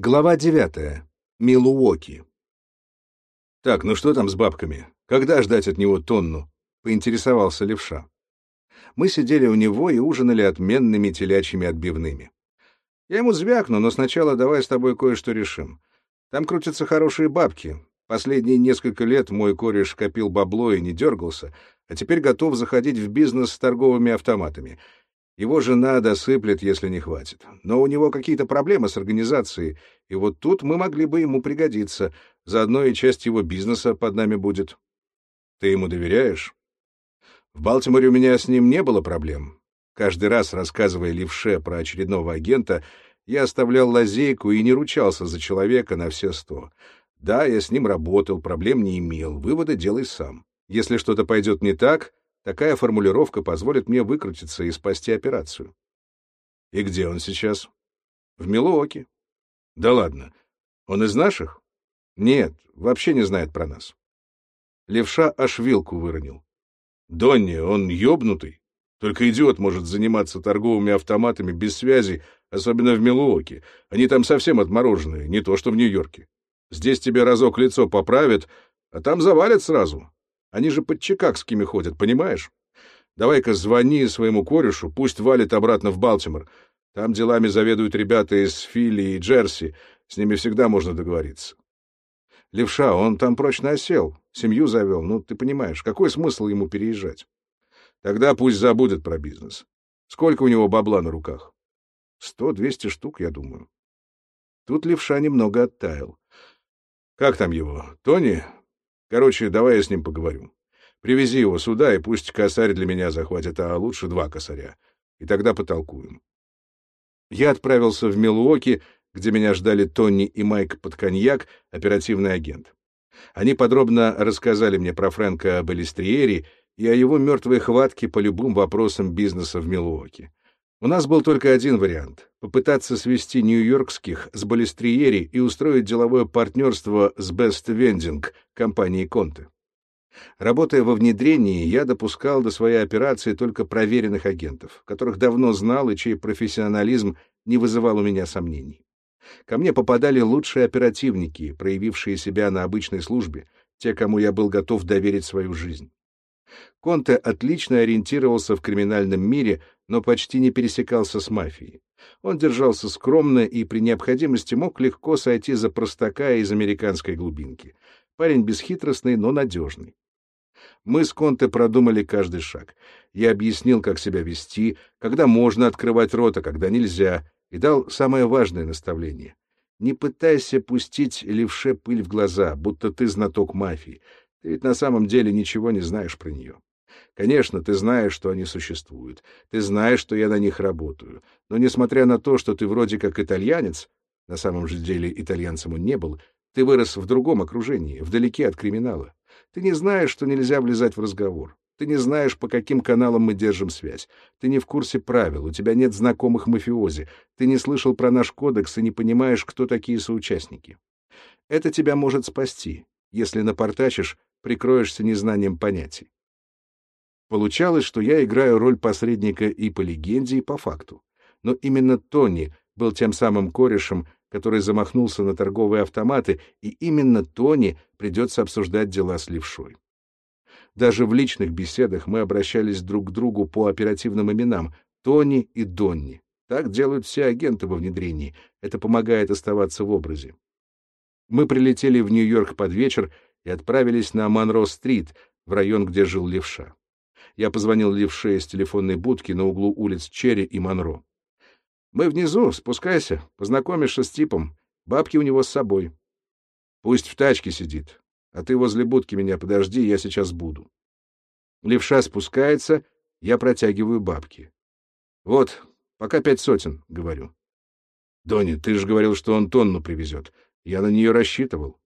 Глава девятая. Милуоки. «Так, ну что там с бабками? Когда ждать от него тонну?» — поинтересовался левша. Мы сидели у него и ужинали отменными телячьими отбивными. Я ему звякну, но сначала давай с тобой кое-что решим. Там крутятся хорошие бабки. Последние несколько лет мой кореш копил бабло и не дергался, а теперь готов заходить в бизнес с торговыми автоматами — его жена досыплет, если не хватит. Но у него какие-то проблемы с организацией, и вот тут мы могли бы ему пригодиться. Заодно и часть его бизнеса под нами будет. Ты ему доверяешь? В Балтиморе у меня с ним не было проблем. Каждый раз, рассказывая левше про очередного агента, я оставлял лазейку и не ручался за человека на все сто. Да, я с ним работал, проблем не имел, выводы делай сам. Если что-то пойдет не так, Такая формулировка позволит мне выкрутиться и спасти операцию. И где он сейчас? В Милуоке. Да ладно. Он из наших? Нет, вообще не знает про нас. Левша аж вилку выронил. Донни, он ёбнутый. Только идиот может заниматься торговыми автоматами без связи, особенно в Милуоке. Они там совсем отмороженные, не то что в Нью-Йорке. Здесь тебе разок лицо поправят, а там завалят сразу. Они же под чикагскими ходят, понимаешь? Давай-ка звони своему корешу, пусть валит обратно в Балтимор. Там делами заведуют ребята из Филли и Джерси, с ними всегда можно договориться. Левша, он там прочно осел, семью завел, ну, ты понимаешь, какой смысл ему переезжать? Тогда пусть забудет про бизнес. Сколько у него бабла на руках? Сто-двести штук, я думаю. Тут левша немного оттаял. Как там его? Тони? Короче, давай я с ним поговорю. Привези его сюда, и пусть косарь для меня захватит, а лучше два косаря. И тогда потолкуем. Я отправился в Милуоки, где меня ждали Тони и Майк под коньяк, оперативный агент. Они подробно рассказали мне про Фрэнка Балестриери и о его мертвой хватке по любым вопросам бизнеса в Милуоки. У нас был только один вариант — попытаться свести нью-йоркских с Балестриери и устроить деловое партнерство с Best Vending, компанией Конте. Работая во внедрении, я допускал до своей операции только проверенных агентов, которых давно знал и чей профессионализм не вызывал у меня сомнений. Ко мне попадали лучшие оперативники, проявившие себя на обычной службе, те, кому я был готов доверить свою жизнь. Конте отлично ориентировался в криминальном мире, но почти не пересекался с мафией. Он держался скромно и при необходимости мог легко сойти за простака из американской глубинки. Парень бесхитростный, но надежный. Мы с Конте продумали каждый шаг. Я объяснил, как себя вести, когда можно открывать рот, а когда нельзя, и дал самое важное наставление. Не пытайся пустить левше пыль в глаза, будто ты знаток мафии. Ты ведь на самом деле ничего не знаешь про нее. Конечно, ты знаешь, что они существуют. Ты знаешь, что я на них работаю. Но несмотря на то, что ты вроде как итальянец, на самом же деле итальянцем он не был, ты вырос в другом окружении, вдалеке от криминала. Ты не знаешь, что нельзя влезать в разговор. Ты не знаешь, по каким каналам мы держим связь. Ты не в курсе правил, у тебя нет знакомых мафиози. Ты не слышал про наш кодекс и не понимаешь, кто такие соучастники. Это тебя может спасти, если напортачишь, прикроешься незнанием понятий. Получалось, что я играю роль посредника и по легенде, и по факту. Но именно Тони был тем самым корешем, который замахнулся на торговые автоматы, и именно Тони придется обсуждать дела с левшой. Даже в личных беседах мы обращались друг к другу по оперативным именам Тони и Донни. Так делают все агенты во внедрении. Это помогает оставаться в образе. Мы прилетели в Нью-Йорк под вечер и отправились на Монро-стрит, в район, где жил левша. Я позвонил левше из телефонной будки на углу улиц Черри и Монро. «Мы внизу, спускайся, познакомишься с типом. Бабки у него с собой. Пусть в тачке сидит, а ты возле будки меня подожди, я сейчас буду». Левша спускается, я протягиваю бабки. «Вот, пока пять сотен», — говорю. «Донни, ты же говорил, что он тонну привезет. Я на нее рассчитывал».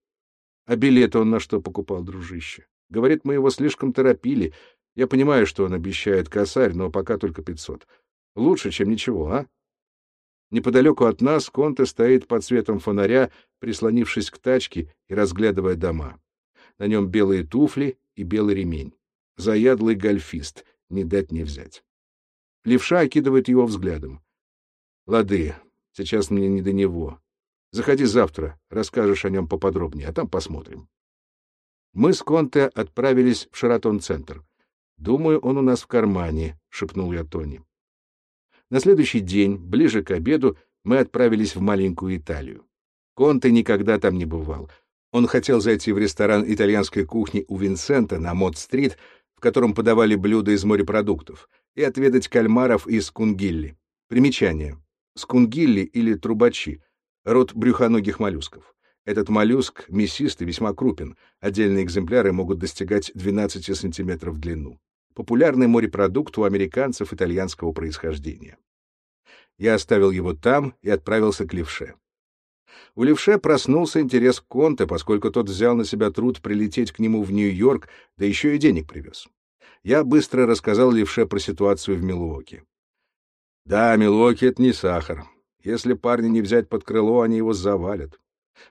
«А билеты он на что покупал, дружище?» Говорит, мы его слишком торопили, я понимаю, что он обещает косарь, но пока только пятьсот. Лучше, чем ничего, а? Неподалеку от нас Конте стоит под светом фонаря, прислонившись к тачке и разглядывая дома. На нем белые туфли и белый ремень. Заядлый гольфист, не дать не взять. Левша окидывает его взглядом. Лады, сейчас мне не до него. Заходи завтра, расскажешь о нем поподробнее, а там посмотрим. Мы с Конте отправились в Шератон-центр. «Думаю, он у нас в кармане», — шепнул я Тони. На следующий день, ближе к обеду, мы отправились в маленькую Италию. Конте никогда там не бывал. Он хотел зайти в ресторан итальянской кухни у Винсента на Мод-стрит, в котором подавали блюда из морепродуктов, и отведать кальмаров из кунгилли. Примечание. Скунгилли или трубачи — род брюхоногих моллюсков. Этот моллюск мясистый, весьма крупен. Отдельные экземпляры могут достигать 12 сантиметров в длину. Популярный морепродукт у американцев итальянского происхождения. Я оставил его там и отправился к левше. У левше проснулся интерес Конте, поскольку тот взял на себя труд прилететь к нему в Нью-Йорк, да еще и денег привез. Я быстро рассказал левше про ситуацию в Милуоке. Да, Милуоки — это не сахар. Если парня не взять под крыло, они его завалят.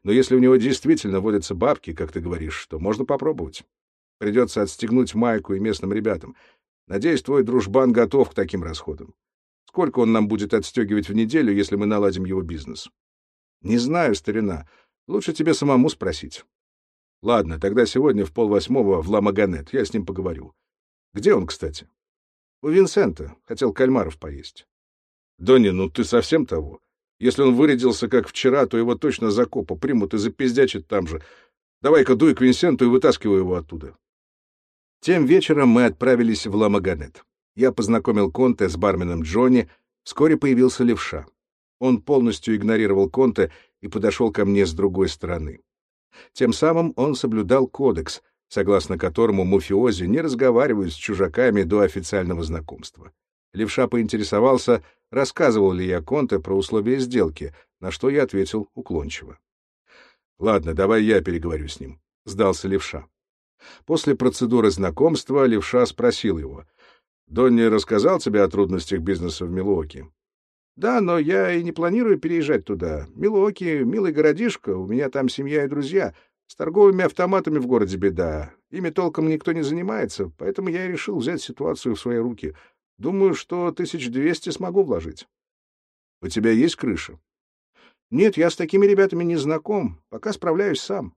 Но если у него действительно водятся бабки, как ты говоришь, то можно попробовать. Придется отстегнуть майку и местным ребятам. Надеюсь, твой дружбан готов к таким расходам. Сколько он нам будет отстегивать в неделю, если мы наладим его бизнес? Не знаю, старина. Лучше тебе самому спросить. Ладно, тогда сегодня в полвосьмого в Ламаганет. Я с ним поговорю. Где он, кстати? У Винсента. Хотел кальмаров поесть. Донни, ну ты совсем того. Если он вырядился, как вчера, то его точно за копа примут и запиздячат там же. Давай-ка дуй к Винсенту и вытаскивай его оттуда. Тем вечером мы отправились в Ламаганет. Я познакомил Конте с барменом Джонни, вскоре появился левша. Он полностью игнорировал Конте и подошел ко мне с другой стороны. Тем самым он соблюдал кодекс, согласно которому мафиози не разговаривают с чужаками до официального знакомства. Левша поинтересовался, рассказывал ли я Конте про условия сделки, на что я ответил уклончиво. «Ладно, давай я переговорю с ним», — сдался Левша. После процедуры знакомства Левша спросил его, «Донни рассказал тебе о трудностях бизнеса в Милуоке?» «Да, но я и не планирую переезжать туда. Милуоки — милый городишко, у меня там семья и друзья. С торговыми автоматами в городе беда. Ими толком никто не занимается, поэтому я и решил взять ситуацию в свои руки. Думаю, что тысяч двести смогу вложить. — У тебя есть крыша? — Нет, я с такими ребятами не знаком. Пока справляюсь сам.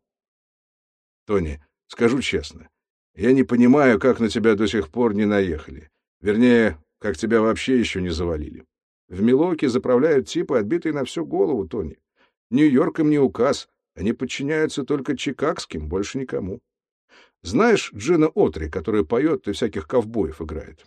— Тони, скажу честно, я не понимаю, как на тебя до сих пор не наехали. Вернее, как тебя вообще еще не завалили. В Милоке заправляют типы, отбитые на всю голову, Тони. Нью-Йорк им не указ. Они подчиняются только чикагским, больше никому. Знаешь Джина Отри, которая поет и всяких ковбоев играет?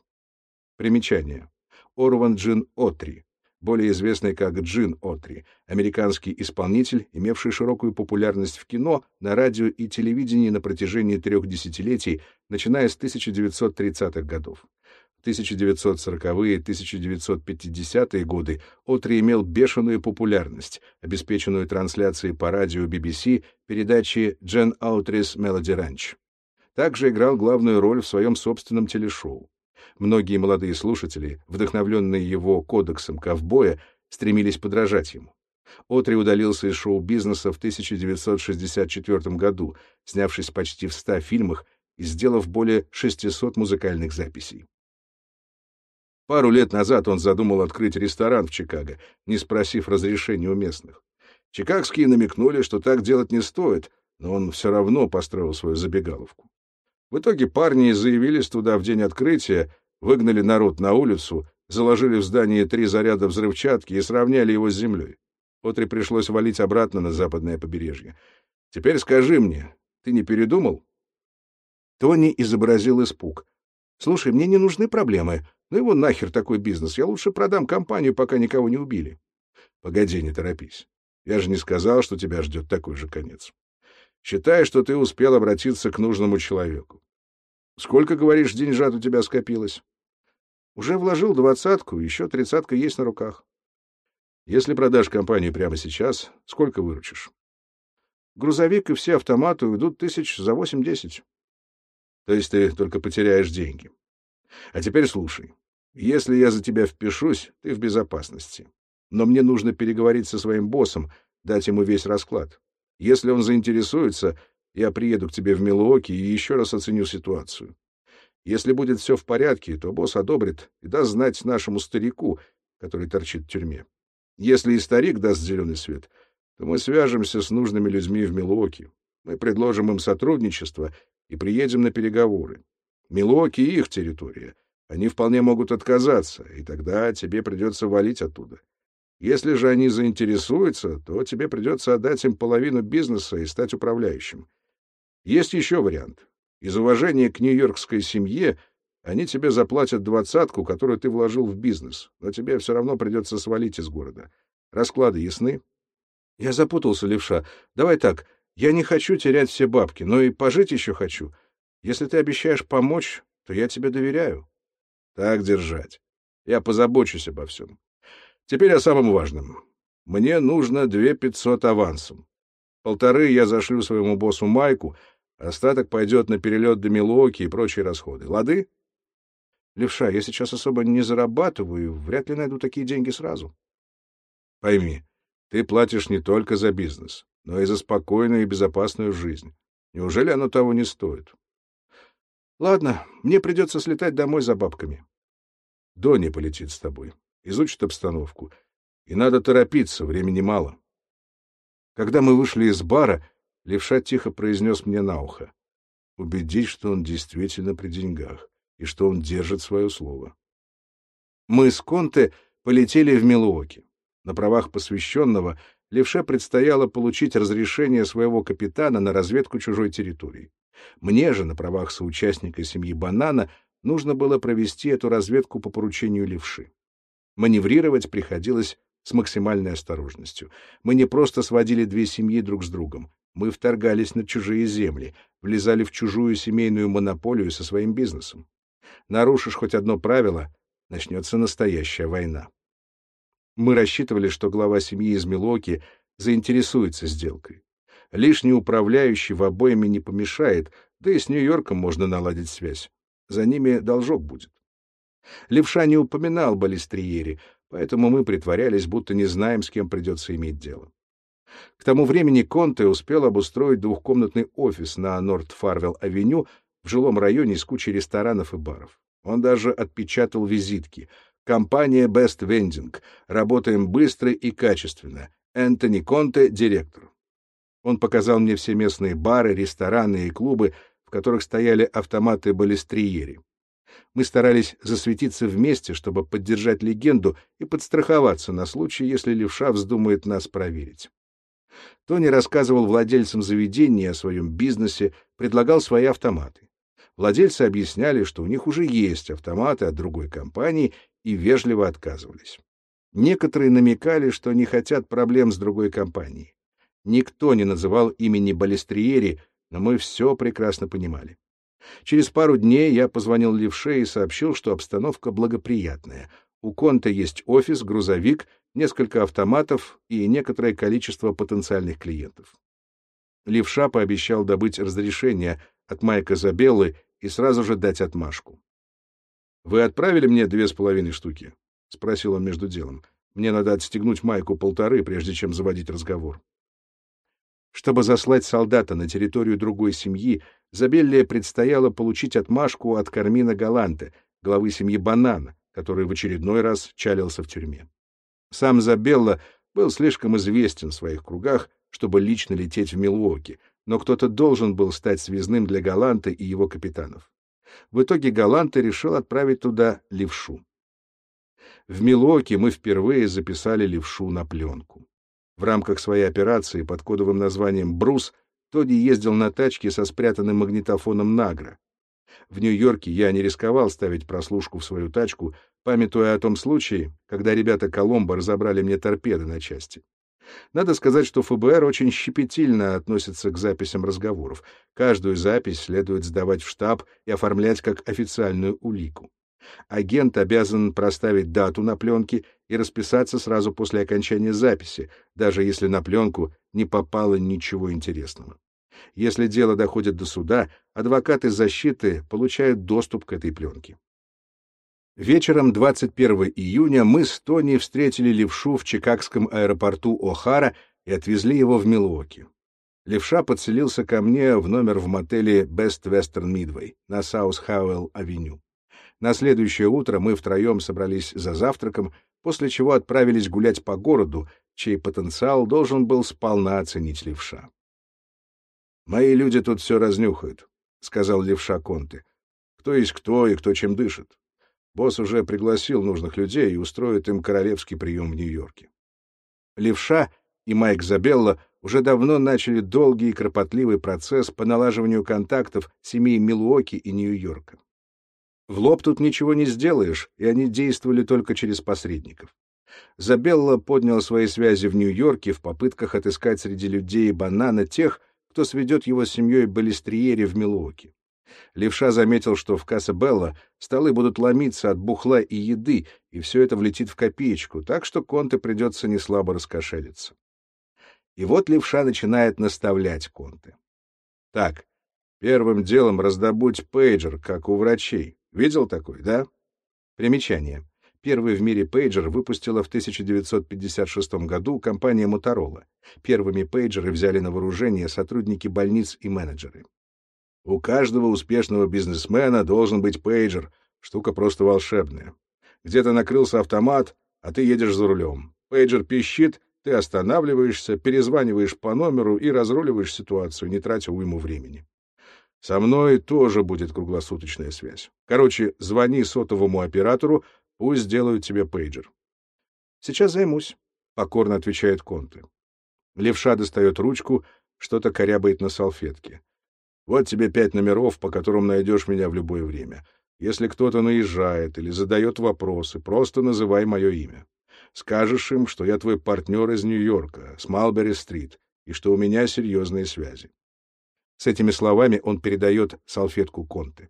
Примечание. Орван Джин Отри, более известный как Джин Отри, американский исполнитель, имевший широкую популярность в кино, на радио и телевидении на протяжении трех десятилетий, начиная с 1930-х годов. В 1940-е и 1950-е годы Отри имел бешеную популярность, обеспеченную трансляцией по радио BBC передачи «Джен Аутрис Мелоди Ранч». Также играл главную роль в своем собственном телешоу. Многие молодые слушатели, вдохновленные его кодексом ковбоя, стремились подражать ему. Отри удалился из шоу-бизнеса в 1964 году, снявшись почти в 100 фильмах и сделав более 600 музыкальных записей. Пару лет назад он задумал открыть ресторан в Чикаго, не спросив разрешения у местных. Чикагские намекнули, что так делать не стоит, но он все равно построил свою забегаловку. В итоге парни заявились туда в день открытия, выгнали народ на улицу, заложили в здании три заряда взрывчатки и сравняли его с землей. Отри пришлось валить обратно на западное побережье. Теперь скажи мне, ты не передумал? Тони изобразил испуг. Слушай, мне не нужны проблемы. Ну его нахер такой бизнес. Я лучше продам компанию, пока никого не убили. Погоди, не торопись. Я же не сказал, что тебя ждет такой же конец. Считай, что ты успел обратиться к нужному человеку. Сколько, говоришь, деньжат у тебя скопилось? Уже вложил двадцатку, еще тридцатка есть на руках. Если продашь компанию прямо сейчас, сколько выручишь? Грузовик и все автоматы уйдут тысяч за восемь-десять. То есть ты только потеряешь деньги. А теперь слушай. Если я за тебя впишусь, ты в безопасности. Но мне нужно переговорить со своим боссом, дать ему весь расклад. Если он заинтересуется, я приеду к тебе в Милуоки и еще раз оценю ситуацию. Если будет все в порядке, то босс одобрит и даст знать нашему старику, который торчит в тюрьме. Если и старик даст зеленый свет, то мы свяжемся с нужными людьми в Милуоке. Мы предложим им сотрудничество и приедем на переговоры. Милуоки — их территория. Они вполне могут отказаться, и тогда тебе придется валить оттуда. Если же они заинтересуются, то тебе придется отдать им половину бизнеса и стать управляющим. Есть еще вариант. Из уважения к нью-йоркской семье они тебе заплатят двадцатку, которую ты вложил в бизнес, но тебе все равно придется свалить из города. Расклады ясны? Я запутался, левша. Давай так, я не хочу терять все бабки, но и пожить еще хочу. Если ты обещаешь помочь, то я тебе доверяю. Так держать. Я позабочусь обо всем. Теперь о самом важном. Мне нужно две пятьсот авансом. Полторы я зашлю своему боссу Майку, остаток пойдет на перелет до Милуоки и прочие расходы. Лады? Левша, я сейчас особо не зарабатываю, вряд ли найду такие деньги сразу. Пойми, ты платишь не только за бизнес, но и за спокойную и безопасную жизнь. Неужели оно того не стоит? Ладно, мне придется слетать домой за бабками. Доня полетит с тобой изучит обстановку. И надо торопиться, времени мало. Когда мы вышли из бара, левша тихо произнес мне на ухо. Убедись, что он действительно при деньгах и что он держит свое слово. Мы с Конте полетели в Милуоки. На правах посвященного Левше предстояло получить разрешение своего капитана на разведку чужой территории. Мне же, на правах соучастника семьи Банана, нужно было провести эту разведку по поручению Левши. Маневрировать приходилось с максимальной осторожностью. Мы не просто сводили две семьи друг с другом. Мы вторгались на чужие земли, влезали в чужую семейную монополию со своим бизнесом. Нарушишь хоть одно правило — начнется настоящая война. Мы рассчитывали, что глава семьи из Милоки заинтересуется сделкой. Лишний управляющий в обоими не помешает, да и с Нью-Йорком можно наладить связь. За ними должок будет. Левша не упоминал Балестриери, поэтому мы притворялись, будто не знаем, с кем придется иметь дело. К тому времени Конте успел обустроить двухкомнатный офис на Норт-Фарвелл-авеню в жилом районе с кучей ресторанов и баров. Он даже отпечатал визитки. Компания Best Vending. Работаем быстро и качественно. Энтони Конте, директор. Он показал мне все местные бары, рестораны и клубы, в которых стояли автоматы Балестриери. Мы старались засветиться вместе, чтобы поддержать легенду и подстраховаться на случай, если левша вздумает нас проверить. Тони рассказывал владельцам заведения о своем бизнесе, предлагал свои автоматы. Владельцы объясняли, что у них уже есть автоматы от другой компании, и вежливо отказывались. Некоторые намекали, что не хотят проблем с другой компанией. Никто не называл имени Балестриери, но мы все прекрасно понимали. Через пару дней я позвонил Левше и сообщил, что обстановка благоприятная. У Конта есть офис, грузовик, несколько автоматов и некоторое количество потенциальных клиентов. Левша пообещал добыть разрешение от Майка Забеллы и сразу же дать отмашку. «Вы отправили мне две с половиной штуки?» — спросил он между делом. «Мне надо отстегнуть Майку полторы, прежде чем заводить разговор». Чтобы заслать солдата на территорию другой семьи, Забелле предстояло получить отмашку от Кармина Галанте, главы семьи Банана, который в очередной раз чалился в тюрьме. Сам Забелла был слишком известен в своих кругах, чтобы лично лететь в Милуоки, но кто-то должен был стать связным для Галанта и его капитанов. В итоге Галанта решил отправить туда левшу. В Милуоке мы впервые записали левшу на пленку. В рамках своей операции под кодовым названием «Брус» Тоди ездил на тачке со спрятанным магнитофоном «Награ». В Нью-Йорке я не рисковал ставить прослушку в свою тачку, памятуя о том случае, когда ребята Коломбо разобрали мне торпеды на части. Надо сказать, что ФБР очень щепетильно относится к записям разговоров. Каждую запись следует сдавать в штаб и оформлять как официальную улику. Агент обязан проставить дату на пленке и расписаться сразу после окончания записи, даже если на пленку не попало ничего интересного. Если дело доходит до суда, адвокаты защиты получают доступ к этой пленке. Вечером 21 июня мы с Тони встретили Левшу в чикагском аэропорту О'Хара и отвезли его в Милуоки. Левша подселился ко мне в номер в мотеле Best Western Midway на Саус-Хауэлл-авеню. На следующее утро мы втроем собрались за завтраком, после чего отправились гулять по городу, чей потенциал должен был сполна оценить левша. «Мои люди тут все разнюхают», — сказал левша Конте. «Кто есть кто и кто чем дышит. Босс уже пригласил нужных людей и устроит им королевский прием в Нью-Йорке». Левша и Майк Забелла уже давно начали долгий и кропотливый процесс по налаживанию контактов семей Милуоки и Нью-Йорка. В лоб тут ничего не сделаешь, и они действовали только через посредников. Забелла поднял свои связи в Нью-Йорке в попытках отыскать среди людей банана тех, кто сведет его с семьей Балестриери в Милуоке. Левша заметил, что в Касса-Белла столы будут ломиться от бухла и еды, и все это влетит в копеечку, так что Конте придется неслабо раскошелиться. И вот левша начинает наставлять Конте. Так, первым делом раздобудь пейджер, как у врачей. Видел такой, да? Примечание. Первый в мире пейджер выпустила в 1956 году компания Motorola. Первыми пейджеры взяли на вооружение сотрудники больниц и менеджеры. У каждого успешного бизнесмена должен быть пейджер. Штука просто волшебная. Где-то накрылся автомат, а ты едешь за рулем. Пейджер пищит, ты останавливаешься, перезваниваешь по номеру и разруливаешь ситуацию, не тратя уйму времени. Со мной тоже будет круглосуточная связь. Короче, звони сотовому оператору, пусть сделают тебе пейджер. — Сейчас займусь, — покорно отвечает Конте. Левша достает ручку, что-то корябает на салфетке. Вот тебе пять номеров, по которым найдешь меня в любое время. Если кто-то наезжает или задает вопросы, просто называй мое имя. Скажешь им, что я твой партнер из Нью-Йорка, с Малбери-стрит, и что у меня серьезные связи. С этими словами он передает салфетку Конте.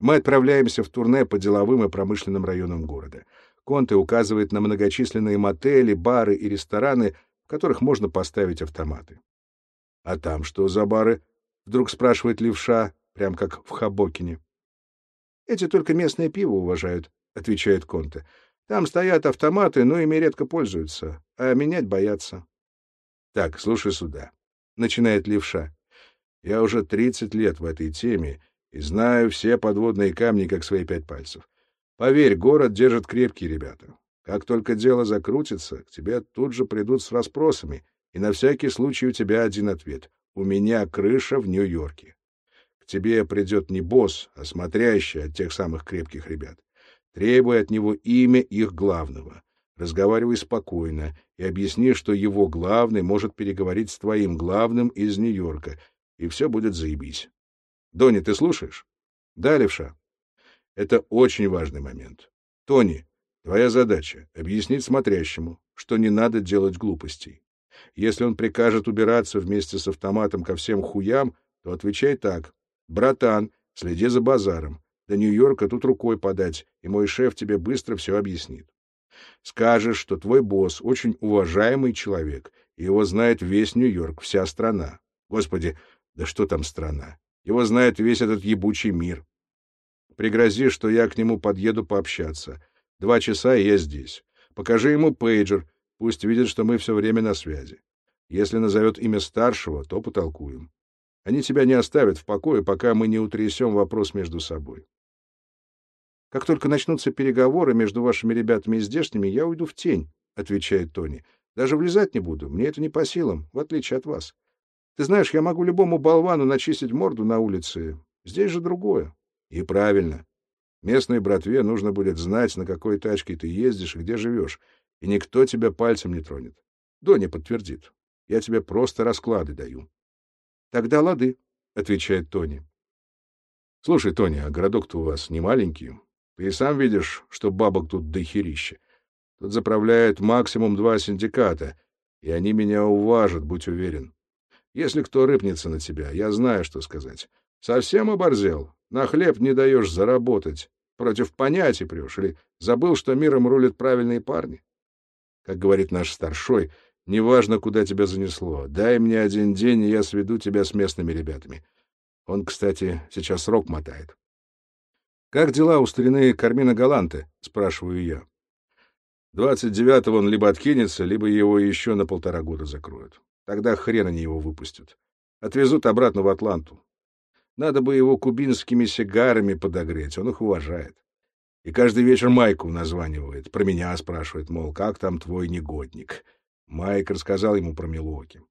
Мы отправляемся в турне по деловым и промышленным районам города. Конте указывает на многочисленные мотели, бары и рестораны, в которых можно поставить автоматы. — А там что за бары? — вдруг спрашивает левша, прям как в Хабокине. — Эти только местное пиво уважают, — отвечает Конте. Там стоят автоматы, но ими редко пользуются, а менять боятся. — Так, слушай сюда, — начинает левша. — Я уже тридцать лет в этой теме и знаю все подводные камни, как свои пять пальцев. Поверь, город держит крепкие ребята. Как только дело закрутится, к тебе тут же придут с расспросами, и на всякий случай у тебя один ответ. У меня крыша в Нью-Йорке. К тебе придет не босс, а смотрящий от тех самых крепких ребят требуя от него имя их главного. Разговаривай спокойно и объясни, что его главный может переговорить с твоим главным из Нью-Йорка, и все будет заебись. Дони, ты слушаешь? Да, левша? Это очень важный момент. Тони, твоя задача — объяснить смотрящему, что не надо делать глупостей. Если он прикажет убираться вместе с автоматом ко всем хуям, то отвечай так. «Братан, следи за базаром. До Нью-Йорка тут рукой подать, и мой шеф тебе быстро все объяснит. Скажешь, что твой босс очень уважаемый человек, и его знает весь Нью-Йорк, вся страна. Господи, да что там страна? Его знает весь этот ебучий мир. Пригрози, что я к нему подъеду пообщаться. Два часа, и я здесь. Покажи ему пейджер, пусть видит, что мы все время на связи. Если назовет имя старшего, то потолкуем. Они тебя не оставят в покое, пока мы не утрясем вопрос между собой. — Как только начнутся переговоры между вашими ребятами и здешними, я уйду в тень, — отвечает Тони. — Даже влезать не буду, мне это не по силам, в отличие от вас. Ты знаешь, я могу любому болвану начистить морду на улице. Здесь же другое. И правильно. Местной братве нужно будет знать, на какой тачке ты ездишь и где живешь, и никто тебя пальцем не тронет. Доня подтвердит. Я тебе просто расклады даю. — Тогда лады, — отвечает Тони. — Слушай, Тони, а городок-то у вас не маленький. Ты и сам видишь, что бабок тут дохерища. Тут заправляет максимум два синдиката, и они меня уважат, будь уверен. Если кто рыпнется на тебя, я знаю, что сказать. Совсем оборзел? На хлеб не даешь заработать. Против понятий прешь? Или забыл, что миром рулят правильные парни? Как говорит наш старшой, неважно, куда тебя занесло, дай мне один день, и я сведу тебя с местными ребятами. Он, кстати, сейчас срок мотает. «Как дела у старины Кармина Галанте?» — спрашиваю я. Двадцать девятого он либо откинется, либо его еще на полтора года закроют. Тогда хрен они его выпустят. Отвезут обратно в Атланту. Надо бы его кубинскими сигарами подогреть, он их уважает. И каждый вечер майку названивает, про меня спрашивает, мол, как там твой негодник. Майк рассказал ему про Милуоки.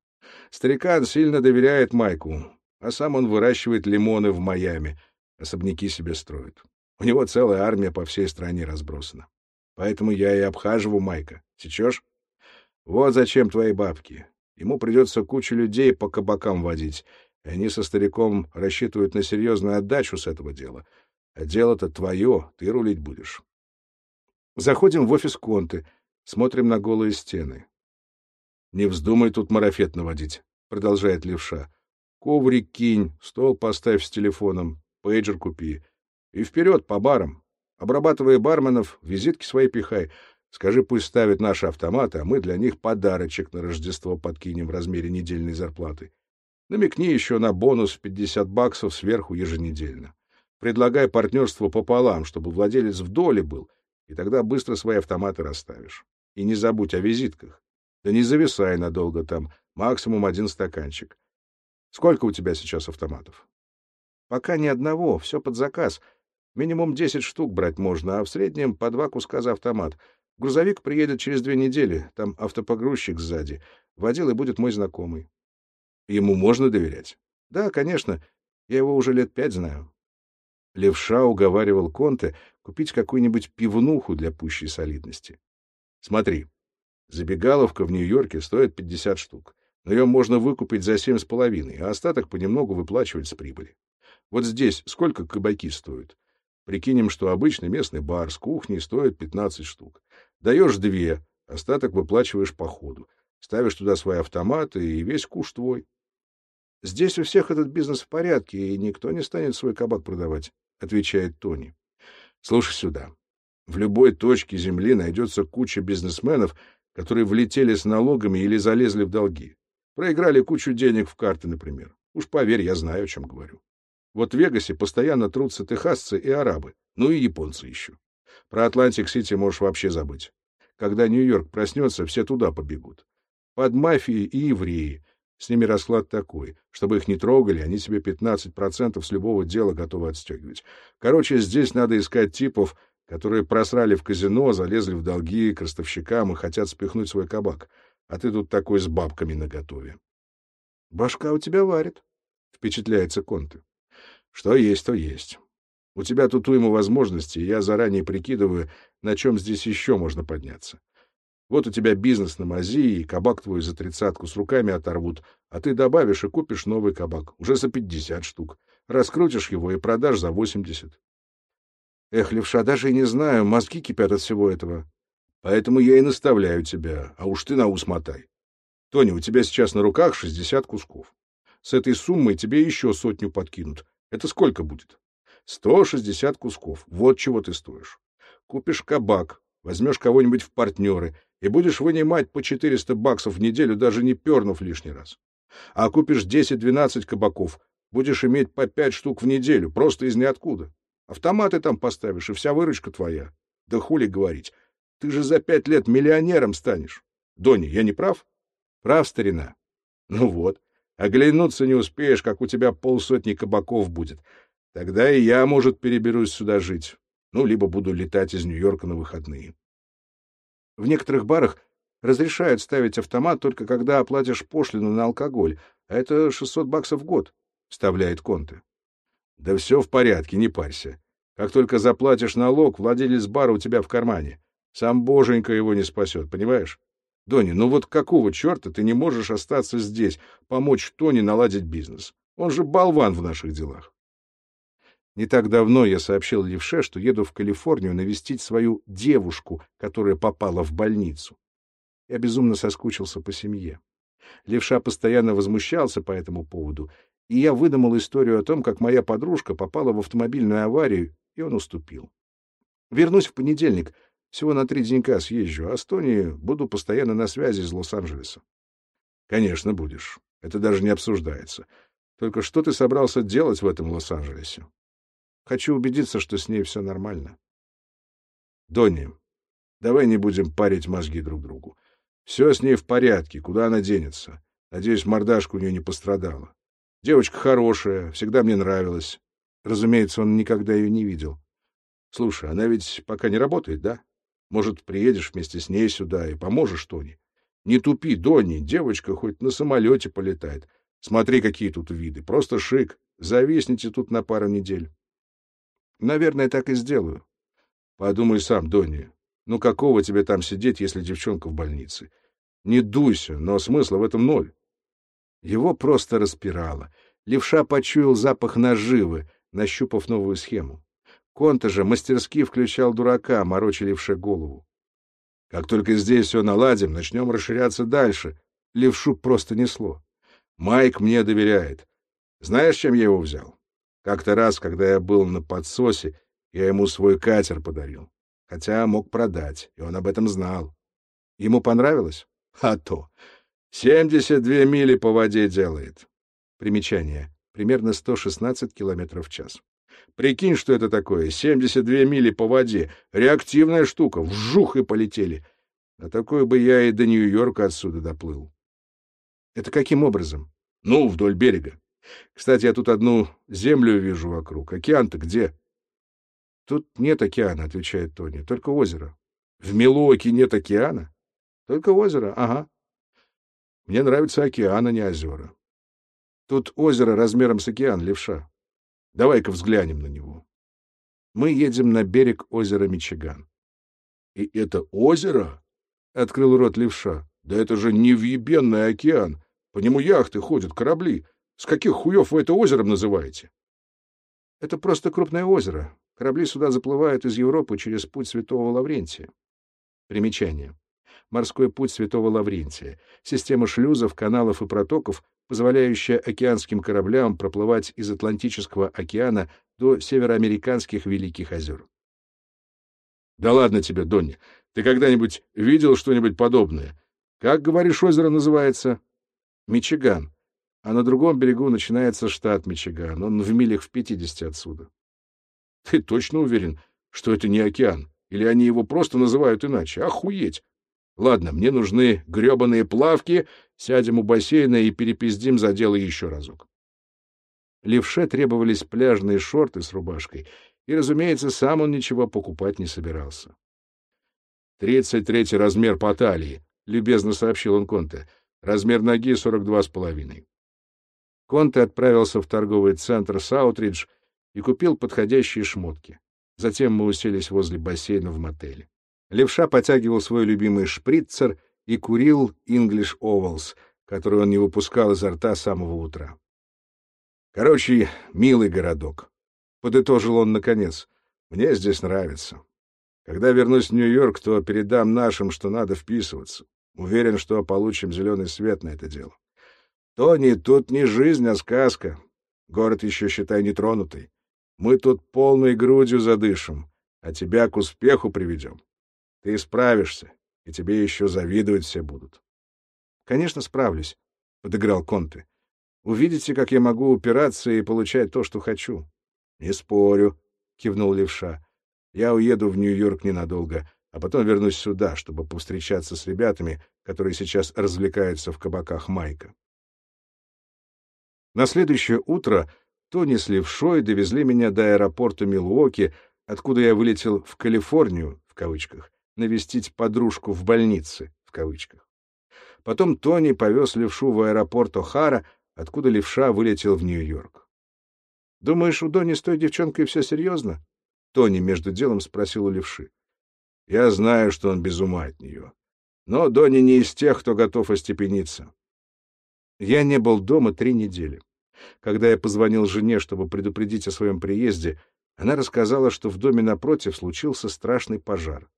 Старикан сильно доверяет Майку, а сам он выращивает лимоны в Майами, особняки себе строит. У него целая армия по всей стране разбросана. Поэтому я и обхаживаю Майка. Сечешь? Вот зачем твои бабки. Ему придется кучу людей по кабакам водить, и они со стариком рассчитывают на серьезную отдачу с этого дела. А дело-то твое, ты рулить будешь. Заходим в офис Конты, смотрим на голые стены. «Не вздумай тут марафет наводить», — продолжает левша. «Коврик кинь, стол поставь с телефоном, пейджер купи. И вперед по барам. Обрабатывая барменов, визитки свои пихай. Скажи, пусть ставят наши автоматы, а мы для них подарочек на Рождество подкинем в размере недельной зарплаты. Намекни еще на бонус в 50 баксов сверху еженедельно. Предлагай партнерство пополам, чтобы владелец в доле был, и тогда быстро свои автоматы расставишь. И не забудь о визитках. Да не зависай надолго там, максимум один стаканчик. Сколько у тебя сейчас автоматов? Пока ни одного, все под заказ. Минимум десять штук брать можно, а в среднем по два куска за автомат. Грузовик приедет через две недели, там автопогрузчик сзади. Водил и будет мой знакомый. Ему можно доверять? Да, конечно. Я его уже лет пять знаю. Левша уговаривал Конте купить какую-нибудь пивнуху для пущей солидности. Смотри, забегаловка в Нью-Йорке стоит 50 штук, но ее можно выкупить за семь с половиной, а остаток понемногу выплачивать с прибыли. Вот здесь сколько кабаки стоят? Прикинем, что обычный местный бар с кухней стоит 15 штук. Даешь две, остаток выплачиваешь по ходу. Ставишь туда свои автоматы, и весь куш твой. Здесь у всех этот бизнес в порядке, и никто не станет свой кабак продавать. — отвечает Тони. «Слушай сюда. В любой точке Земли найдется куча бизнесменов, которые влетели с налогами или залезли в долги. Проиграли кучу денег в карты, например. Уж поверь, я знаю, о чем говорю. Вот в Вегасе постоянно трутся техасцы и арабы, ну и японцы еще. Про Атлантик-Сити можешь вообще забыть. Когда Нью-Йорк проснется, все туда побегут. Под мафией и евреи, с ними расклад такой. Чтобы их не трогали, они себе 15% с любого дела готовы отстегивать. Короче, здесь надо искать типов, которые просрали в казино, залезли в долги к ростовщикам и хотят спихнуть свой кабак. А ты тут такой с бабками наготове. — Башка у тебя варит, — впечатляется Конте. — Что есть, то есть. У тебя тут уйма возможностей, я заранее прикидываю, на чем здесь еще можно подняться. Вот у тебя бизнес на мази, и кабак твой за тридцатку с руками оторвут, а ты добавишь и купишь новый кабак, уже за пятьдесят штук. Раскрутишь его и продашь за восемьдесят. Эх, левша, даже и не знаю, мозги кипят от всего этого. Поэтому я и наставляю тебя, а уж ты на ус мотай. Тони, у тебя сейчас на руках шестьдесят кусков. С этой суммой тебе еще сотню подкинут. Это сколько будет? Сто шестьдесят кусков. Вот чего ты стоишь. Купишь кабак, возьмешь кого-нибудь в партнеры — и будешь вынимать по 400 баксов в неделю, даже не пернув лишний раз. А купишь 10-12 кабаков, будешь иметь по 5 штук в неделю, просто из ниоткуда. Автоматы там поставишь, и вся выручка твоя. Да хули говорить, ты же за пять лет миллионером станешь. Дони, я не прав? Прав, старина. Ну вот, оглянуться не успеешь, как у тебя полсотни кабаков будет. Тогда и я, может, переберусь сюда жить. Ну, либо буду летать из Нью-Йорка на выходные. В некоторых барах разрешают ставить автомат только когда оплатишь пошлину на алкоголь, а это 600 баксов в год, — вставляет Конте. — Да все в порядке, не парься. Как только заплатишь налог, владелец бара у тебя в кармане. Сам боженька его не спасет, понимаешь? Дони, ну вот какого черта ты не можешь остаться здесь, помочь Тони наладить бизнес? Он же болван в наших делах. Не так давно я сообщил Левше, что еду в Калифорнию навестить свою девушку, которая попала в больницу. Я безумно соскучился по семье. Левша постоянно возмущался по этому поводу, и я выдумал историю о том, как моя подружка попала в автомобильную аварию, и он уступил. Вернусь в понедельник, всего на три денька съезжу, а с буду постоянно на связи из Лос-Анджелеса. — Конечно, будешь. Это даже не обсуждается. Только что ты собрался делать в этом Лос-Анджелесе? Хочу убедиться, что с ней все нормально. Донни, давай не будем парить мозги друг другу. Все с ней в порядке, куда она денется. Надеюсь, мордашка у нее не пострадала. Девочка хорошая, всегда мне нравилась. Разумеется, он никогда ее не видел. Слушай, она ведь пока не работает, да? Может, приедешь вместе с ней сюда и поможешь Тони? Не тупи, Донни, девочка хоть на самолете полетает. Смотри, какие тут виды. Просто шик. Зависните тут на пару недель. Наверное, так и сделаю. Подумай сам, Донни. Ну какого тебе там сидеть, если девчонка в больнице? Не дуйся, но смысла в этом ноль. Его просто распирало. Левша почуял запах наживы, нащупав новую схему. Конта же мастерски включал дурака, мороча левше голову. Как только здесь все наладим, начнем расширяться дальше. Левшу просто несло. Майк мне доверяет. Знаешь, чем я его взял? Как-то раз, когда я был на подсосе, я ему свой катер подарил. Хотя мог продать, и он об этом знал. Ему понравилось? А то. 72 мили по воде делает. Примечание. Примерно 116 километров в час. Прикинь, что это такое. 72 мили по воде. Реактивная штука. Вжух и полетели. На такой бы я и до Нью-Йорка отсюда доплыл. Это каким образом? Ну, вдоль берега. Кстати, я тут одну землю вижу вокруг. Океан-то где? Тут нет океана, отвечает Тони, только озеро. В Милуоке нет океана? Только озеро, ага. Мне нравится океан, а не озера. Тут озеро размером с океан, левша. Давай-ка взглянем на него. Мы едем на берег озера Мичиган. — И это озеро? — открыл рот левша. — Да это же невъебенный океан. По нему яхты ходят, корабли. С каких хуев вы это озером называете? — Это просто крупное озеро. Корабли сюда заплывают из Европы через путь Святого Лаврентия. Примечание. Морской путь Святого Лаврентия. Система шлюзов, каналов и протоков, позволяющая океанским кораблям проплывать из Атлантического океана до североамериканских Великих озер. Да ладно тебе, Донни. Ты когда-нибудь видел что-нибудь подобное? Как, говоришь, озеро называется? Мичиган. А на другом берегу начинается штат Мичиган. Он в милях в пятидесяти отсюда. Ты точно уверен, что это не океан? Или они его просто называют иначе? Охуеть! Ладно, мне нужны гребаные плавки, сядем у бассейна и перепиздим за дело еще разок. Левше требовались пляжные шорты с рубашкой, и, разумеется, сам он ничего покупать не собирался. «Тридцать третий размер по талии», — любезно сообщил он Конте. «Размер ноги сорок два с половиной». Конте отправился в торговый центр Саутридж и купил подходящие шмотки. Затем мы уселись возле бассейна в мотеле. Левша потягивал свой любимый шприцер и курил English Ovals, который он не выпускал изо рта с самого утра. Короче, милый городок. Подытожил он наконец. Мне здесь нравится. Когда вернусь в Нью-Йорк, то передам нашим, что надо вписываться. Уверен, что получим зеленый свет на это дело. Тони, тут не жизнь, а сказка. Город еще, считай, нетронутый. Мы тут полной грудью задышим, а тебя к успеху приведем. Ты справишься, и тебе еще завидовать все будут. — Конечно, справлюсь, — подыграл Конте. — Увидите, как я могу упираться и получать то, что хочу. — Не спорю, — кивнул левша. — Я уеду в Нью-Йорк ненадолго, а потом вернусь сюда, чтобы повстречаться с ребятами, которые сейчас развлекаются в кабаках Майка. На следующее утро Тони с левшой довезли меня до аэропорта Милуоки, откуда я вылетел в Калифорнию, в кавычках, навестить подружку в больнице, в кавычках. Потом Тони повез левшу в аэропорт О'Хара, откуда левша вылетел в Нью-Йорк. «Думаешь, у Дони с той девчонкой все серьезно?» Тони между делом спросил у левши. «Я знаю, что он без ума от нее. Но Дони не из тех, кто готов остепениться». Я не был дома три недели. Когда я позвонил жене, чтобы предупредить о своем приезде, она рассказала, что в доме напротив случился страшный пожар.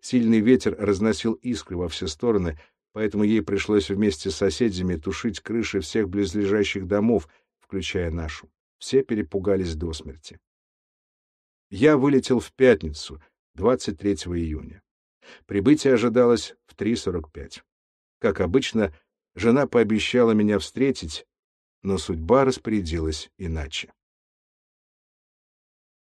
Сильный ветер разносил искры во все стороны, поэтому ей пришлось вместе с соседями тушить крыши всех близлежащих домов, включая нашу. Все перепугались до смерти. Я вылетел в пятницу, 23 июня. Прибытие ожидалось в 3.45. Как обычно, жена пообещала меня встретить, но судьба распорядилась иначе.